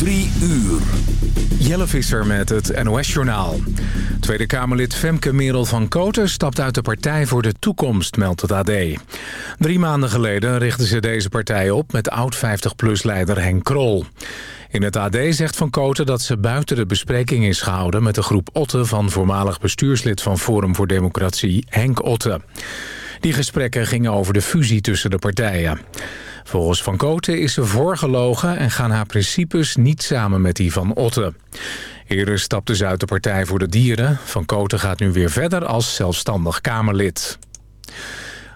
Drie uur. Jelle Visser met het NOS-journaal. Tweede Kamerlid Femke Merel van Koten stapt uit de Partij voor de Toekomst, meldt het AD. Drie maanden geleden richtte ze deze partij op met oud-50PLUS-leider Henk Krol. In het AD zegt Van Koten dat ze buiten de bespreking is gehouden... met de groep Otte van voormalig bestuurslid van Forum voor Democratie, Henk Otte. Die gesprekken gingen over de fusie tussen de partijen. Volgens Van Koten is ze voorgelogen en gaan haar principes niet samen met die van Otte. Eerder stapte ze uit de Partij voor de Dieren. Van Koten gaat nu weer verder als zelfstandig Kamerlid.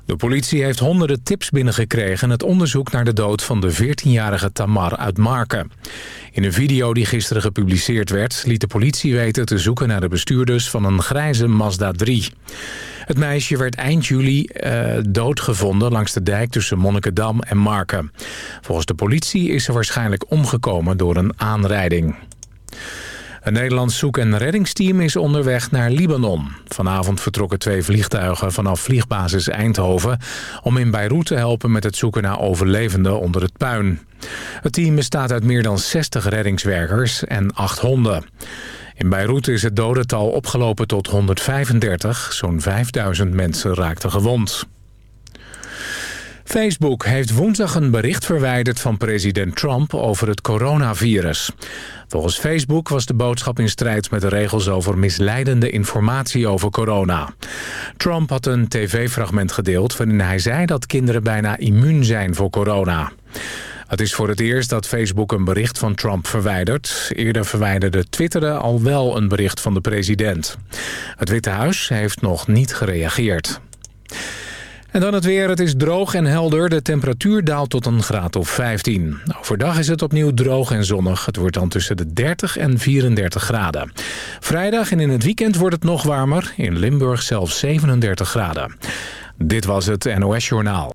De politie heeft honderden tips binnengekregen... het onderzoek naar de dood van de 14-jarige Tamar uit Marken. In een video die gisteren gepubliceerd werd... liet de politie weten te zoeken naar de bestuurders van een grijze Mazda 3. Het meisje werd eind juli uh, doodgevonden langs de dijk tussen Monnikendam en Marken. Volgens de politie is ze waarschijnlijk omgekomen door een aanrijding. Een Nederlands zoek- en reddingsteam is onderweg naar Libanon. Vanavond vertrokken twee vliegtuigen vanaf vliegbasis Eindhoven... om in Beirut te helpen met het zoeken naar overlevenden onder het puin. Het team bestaat uit meer dan 60 reddingswerkers en 8 honden. In Beirut is het dodental opgelopen tot 135. Zo'n 5000 mensen raakten gewond. Facebook heeft woensdag een bericht verwijderd van president Trump over het coronavirus. Volgens Facebook was de boodschap in strijd met de regels over misleidende informatie over corona. Trump had een tv-fragment gedeeld waarin hij zei dat kinderen bijna immuun zijn voor corona. Het is voor het eerst dat Facebook een bericht van Trump verwijdert. Eerder verwijderde Twitter al wel een bericht van de president. Het Witte Huis heeft nog niet gereageerd. En dan het weer. Het is droog en helder. De temperatuur daalt tot een graad of 15. Overdag is het opnieuw droog en zonnig. Het wordt dan tussen de 30 en 34 graden. Vrijdag en in het weekend wordt het nog warmer. In Limburg zelfs 37 graden. Dit was het NOS Journaal.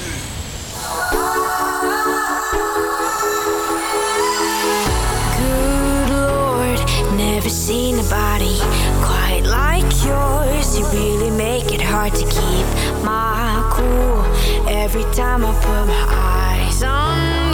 Never seen a body quite like yours. You really make it hard to keep my cool every time I put my eyes on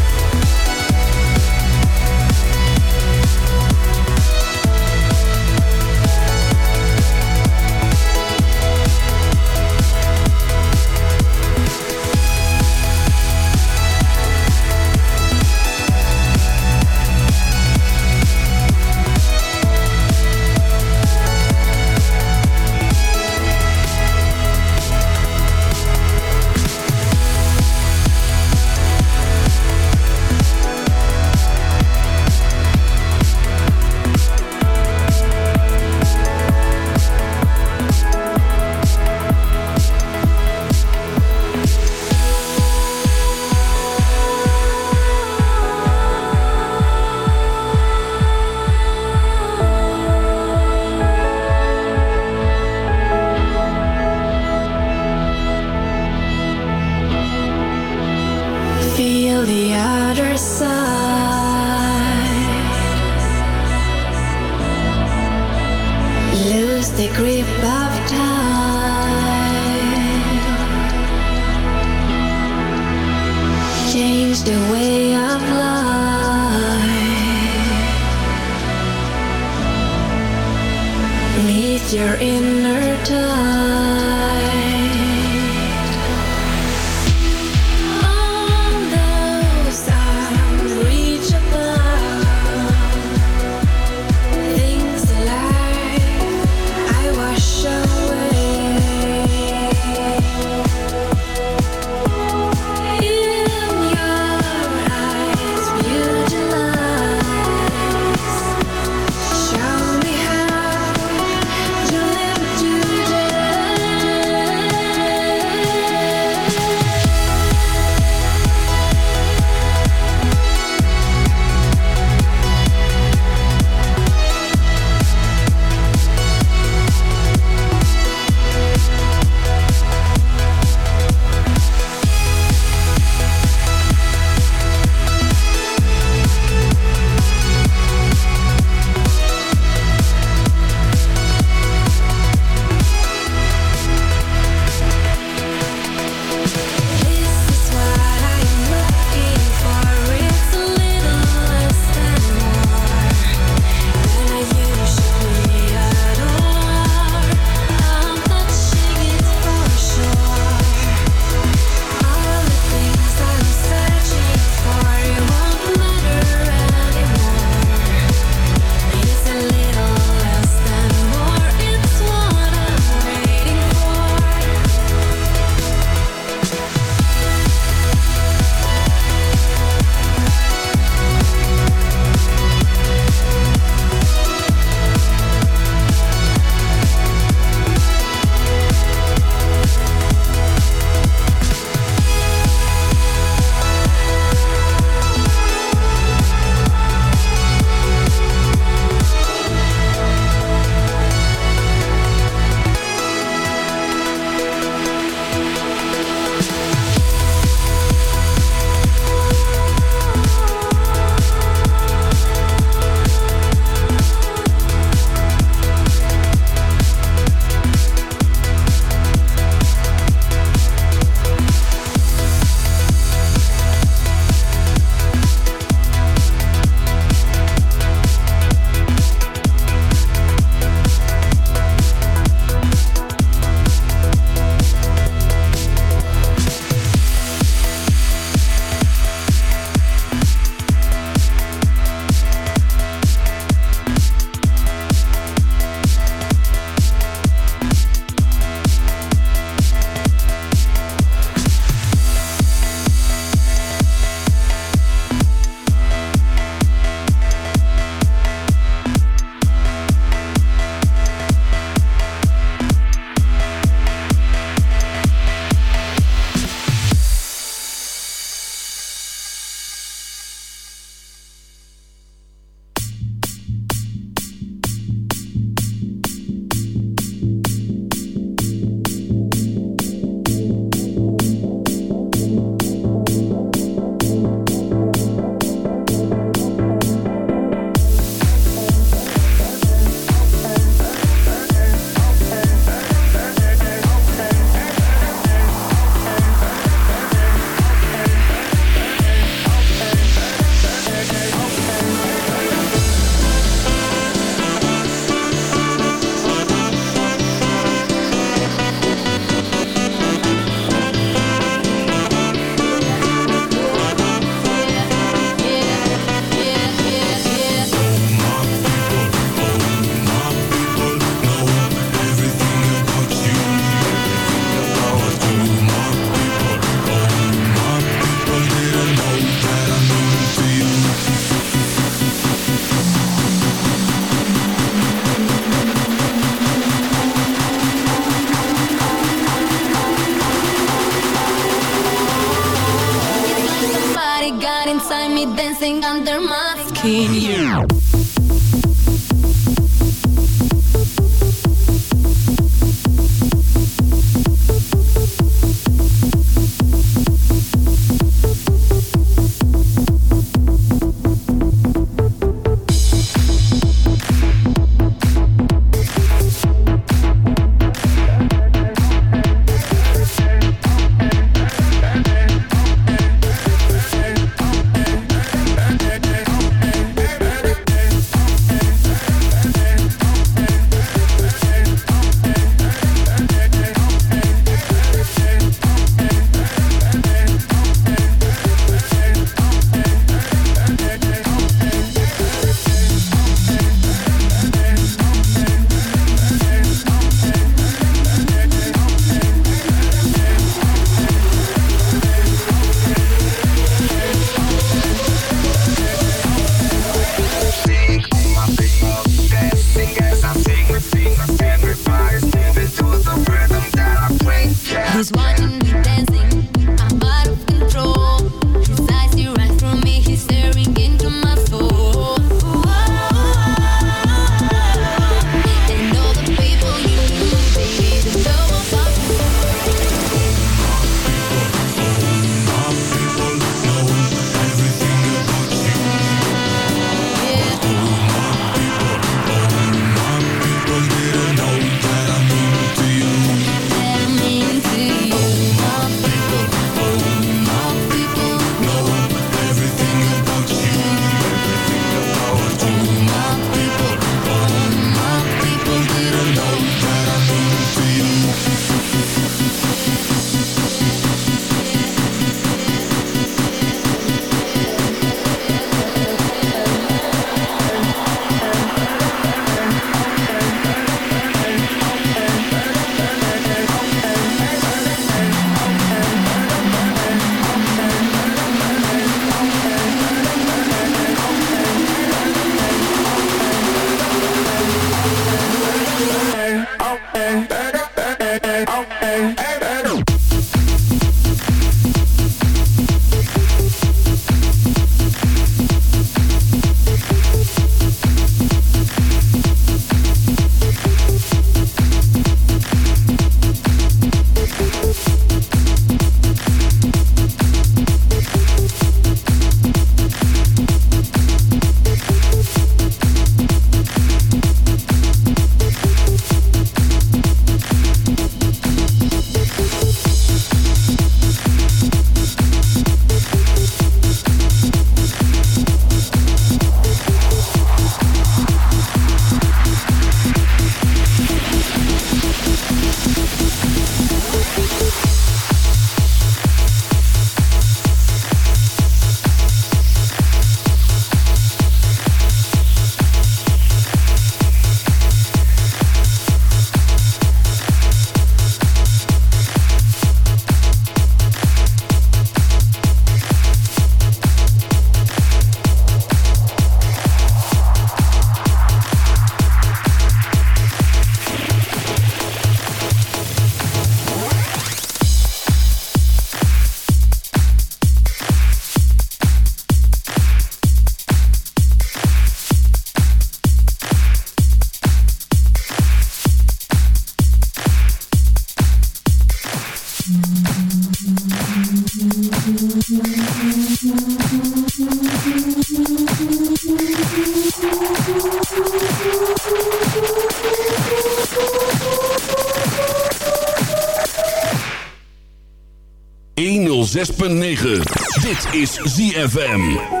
Dit is ZFM.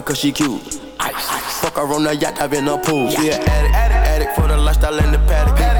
Her cause she cute. Fuck her on the yacht, I've been a pool. She an addict, addict, addict for the lifestyle in the paddock.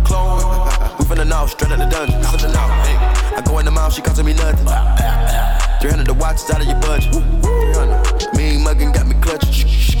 Clone. We finna know, straight out the dungeon. Know, hey. I go in the mouth, she costing me nothing. 300 the watch is out of your budget. 300. Mean muggin' got me clutching.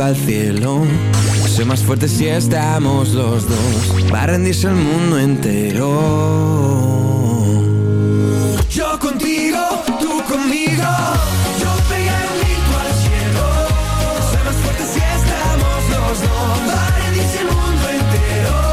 al cielo. Soy más fuerte si estamos los dos. Va a rendirse el mundo entero. Yo contigo, tú conmigo. Yo pegaré un grito al cielo. Soy más fuerte si estamos los dos. Va a rendirse el mundo entero.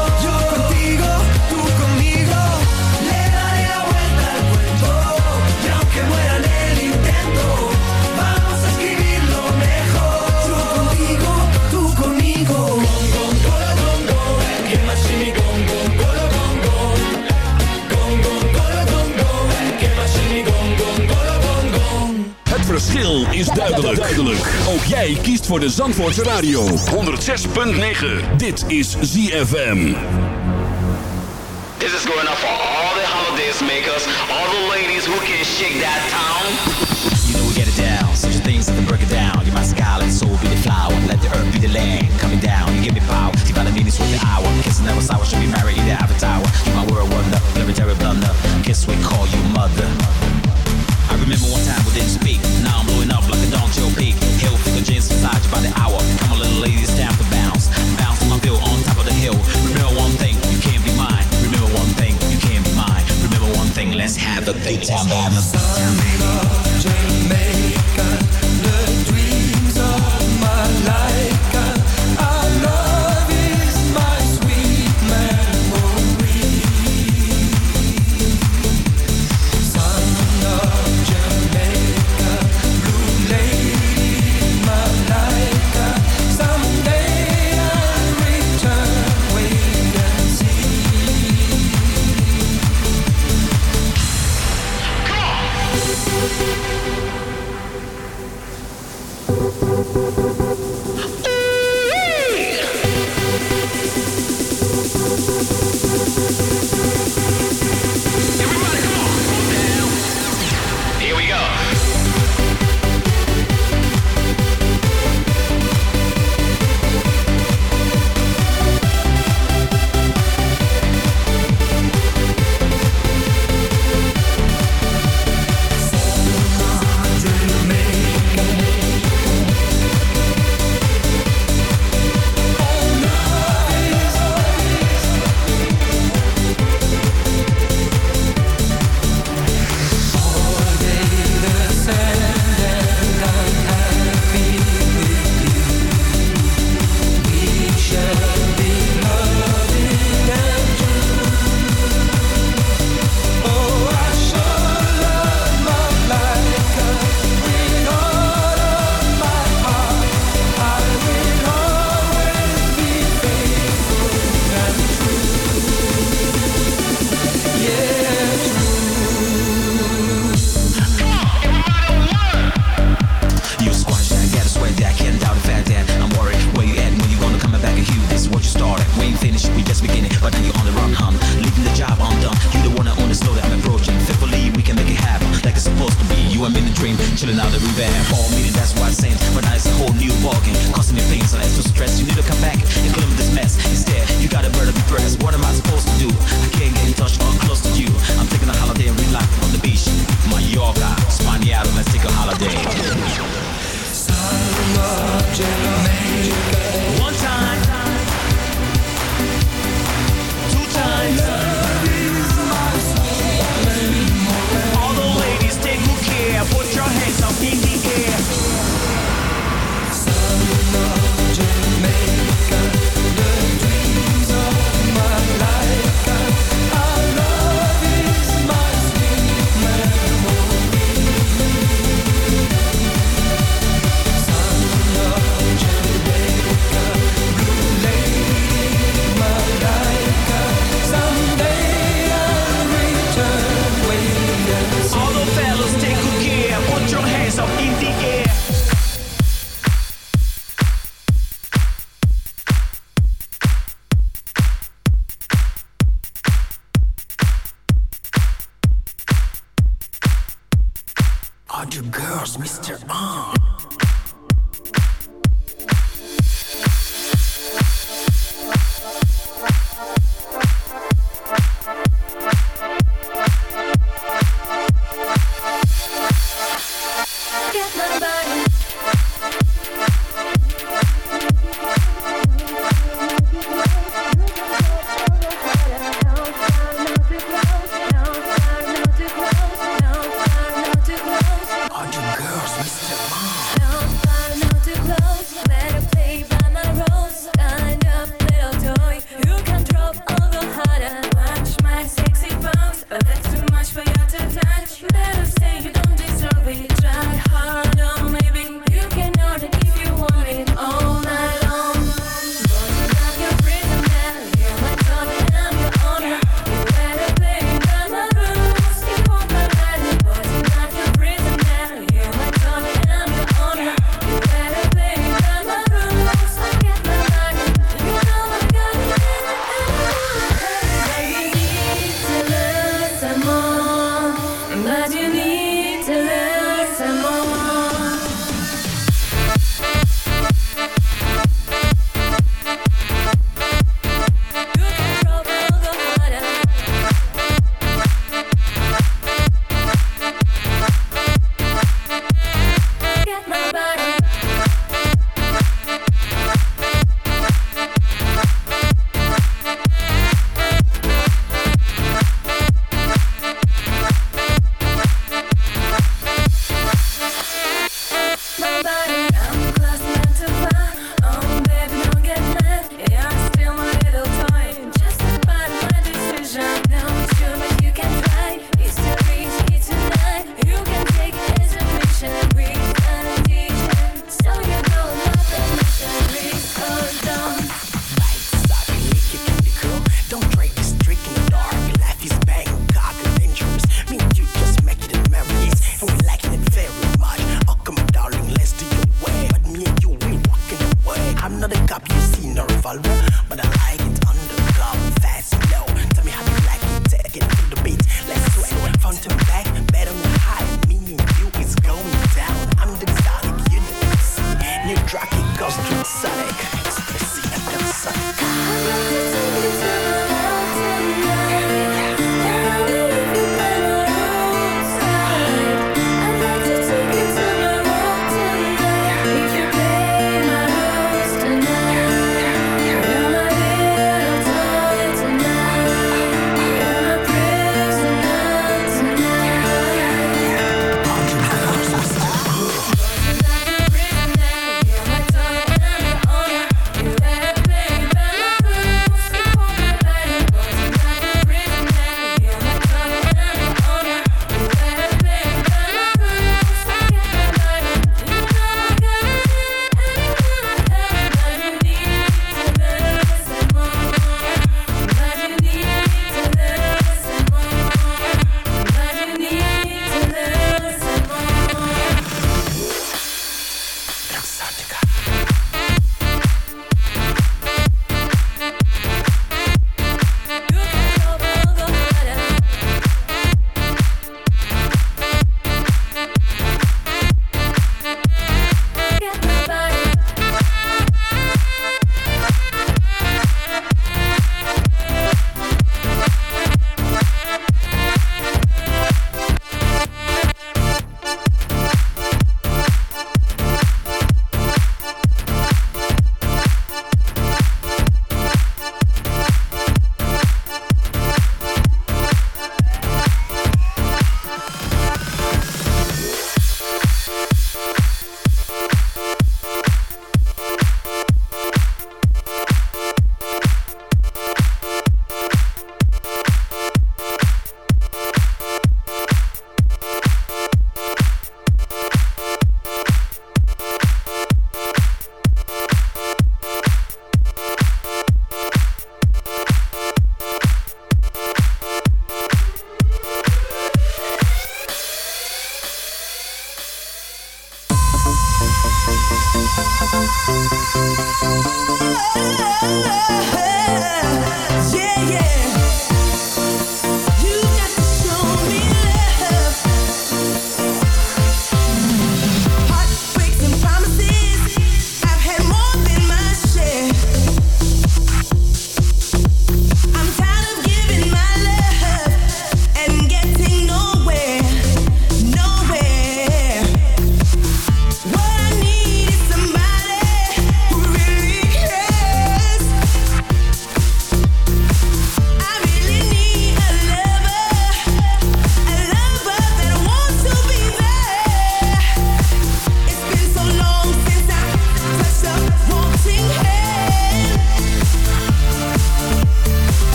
verschil is duidelijk. duidelijk. Ook jij kiest voor de Zandvoortse Radio. 106.9. Dit is ZFM. This is going up for all the holidays makers. All the ladies who can shake that town. You know we get it down. Such things that can break it down. You must sky, and soul be the flower. Let the earth be the land. Coming down, you give me power. Divine the meanings with the hour. Kissing never sour, should be married in the avatar. You my world wonder, legendary blunder. Guess we call you mother.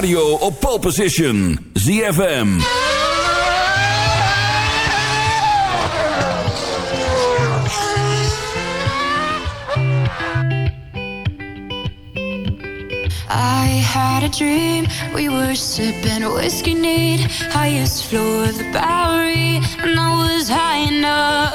radio op pole position. ZFM. I had a dream. We were sipping whiskey neat. Highest floor of the Bowery. And I was high enough.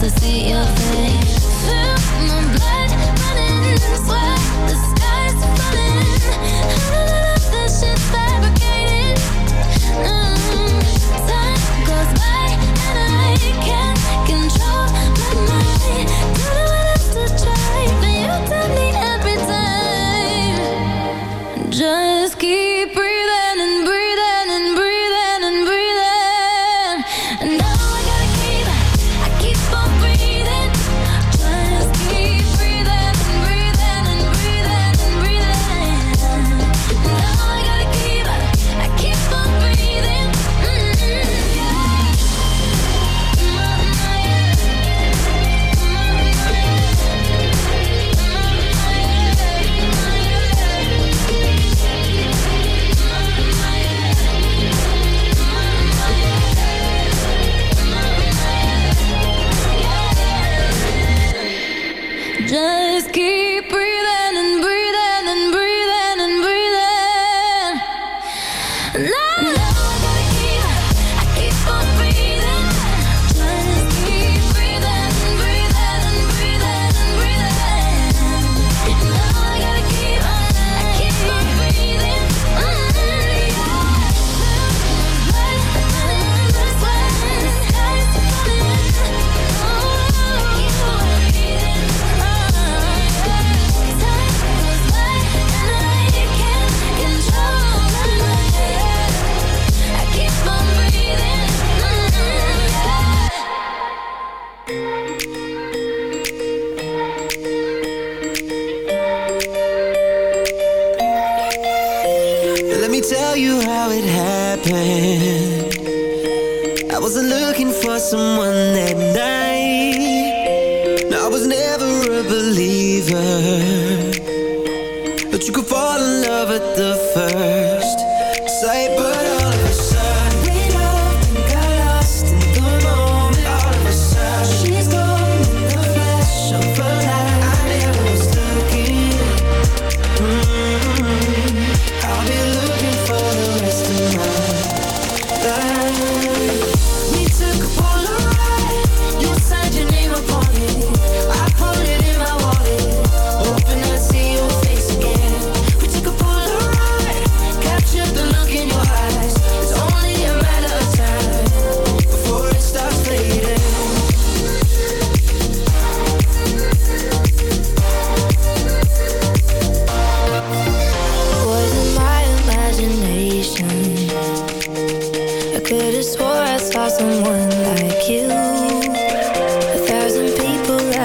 to see your face.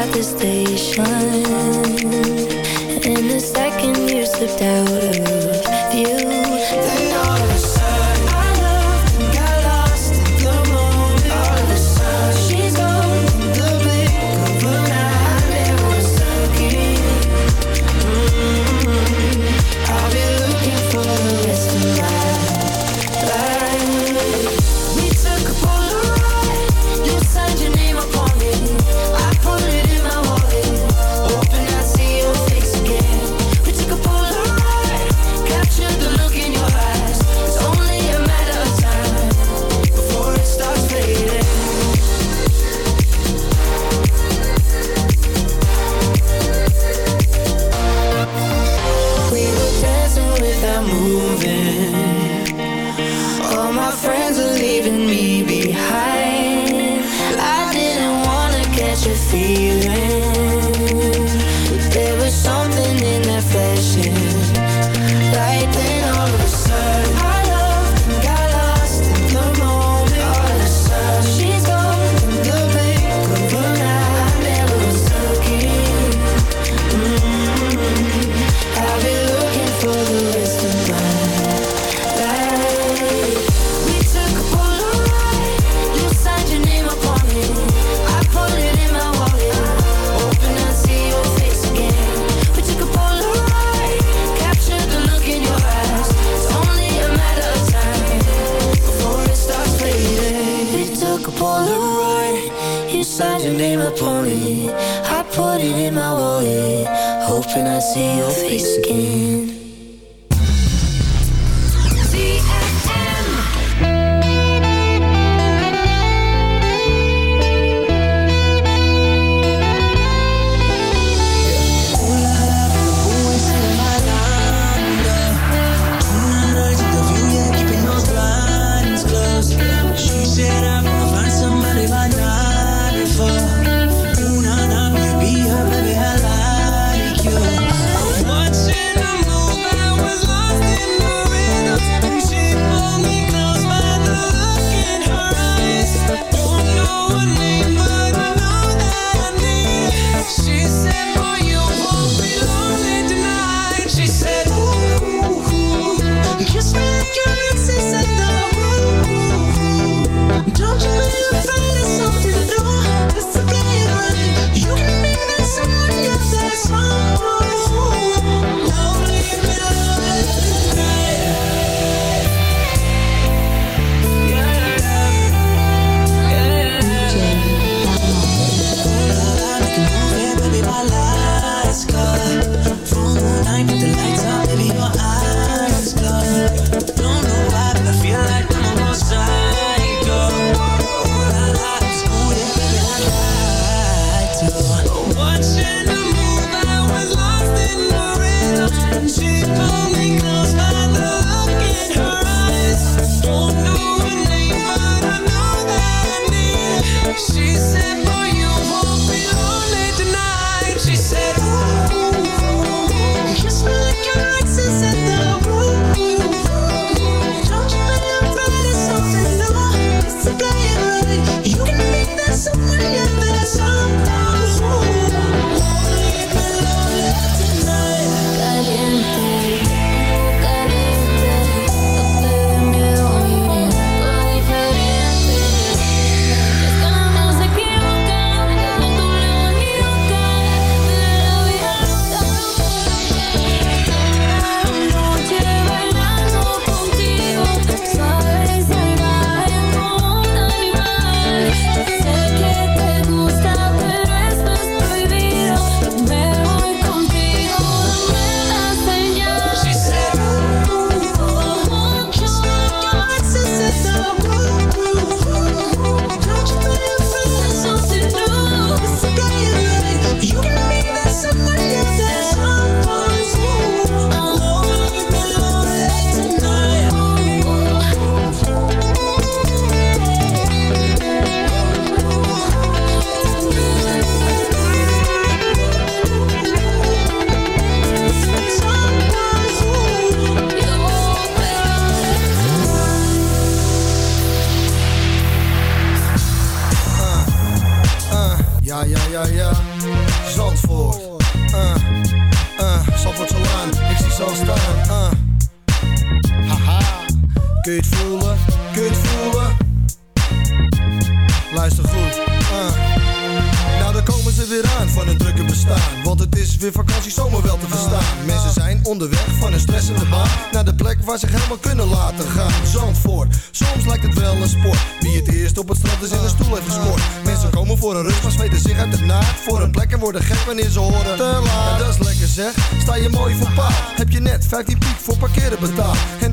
At the station.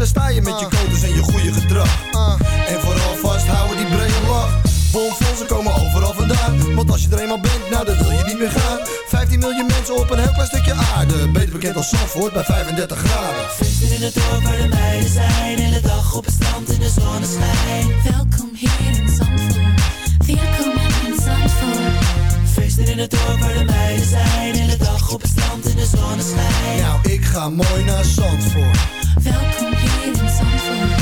Dan sta je met je codes en je goede gedrag. En vooral vasthouden die brede lach. Bomvol, ze komen overal vandaan. Want als je er eenmaal bent, nou dan wil je niet meer gaan. 15 miljoen mensen op een heel klein stukje aarde. Beter bekend als Zandvoort bij 35 graden. Feesten in het dorp waar de meiden zijn. Hele dag op het strand in de zonneschijn. Welkom hier in Zandvoort. Welkom in Zandvoort. Feesten in het dorp waar de meiden zijn. Hele dag op het strand in de zonneschijn. Nou, ik ga mooi naar Zandvoort. Welkom hier in Zandvoort.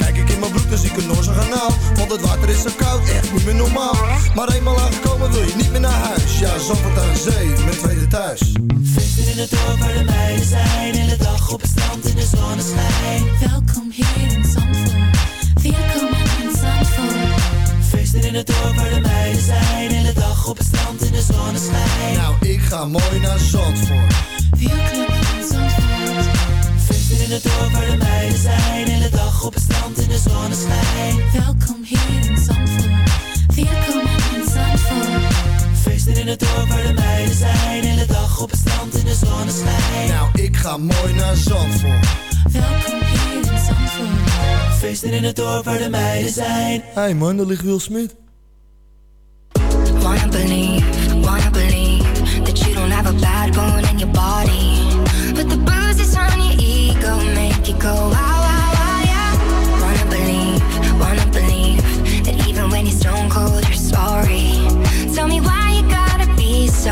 Kijk ik in een Noorse kanaal Want het water is zo koud, echt niet meer normaal Maar eenmaal aangekomen wil je niet meer naar huis Ja, Zandvoort aan zee, mijn tweede thuis Feesten in het dorp waar de meiden zijn. Hele dag op het strand in de zonneschijn. Welkom hier in Zandvoort. Welkom in Zandvoort. Feesten in het dorp waar de meiden zijn. Hele dag op het strand in de zonneschijn. Nou, ik ga mooi naar Zandvoort Welkom in Zandvoort in het dorp waar de meiden zijn. In de dag op het strand in de zonneschijn. Welkom hier in Zandvoort. Welkom in Zandvoort. Feesten in het dorp waar de meiden zijn. In de dag op het strand in de zonneschijn. Nou, ik ga mooi naar Zandvoort. Welkom hier in Zandvoort. Feesten in het dorp waar de meiden zijn. Hey man, daar ligt Wil Smith. Believe, wanna believe That you don't have a bad bone in your body go wow, wow, wow, yeah. Wanna believe, wanna believe that even when you're oh, stone cold, you're sorry. Tell me why you gotta be so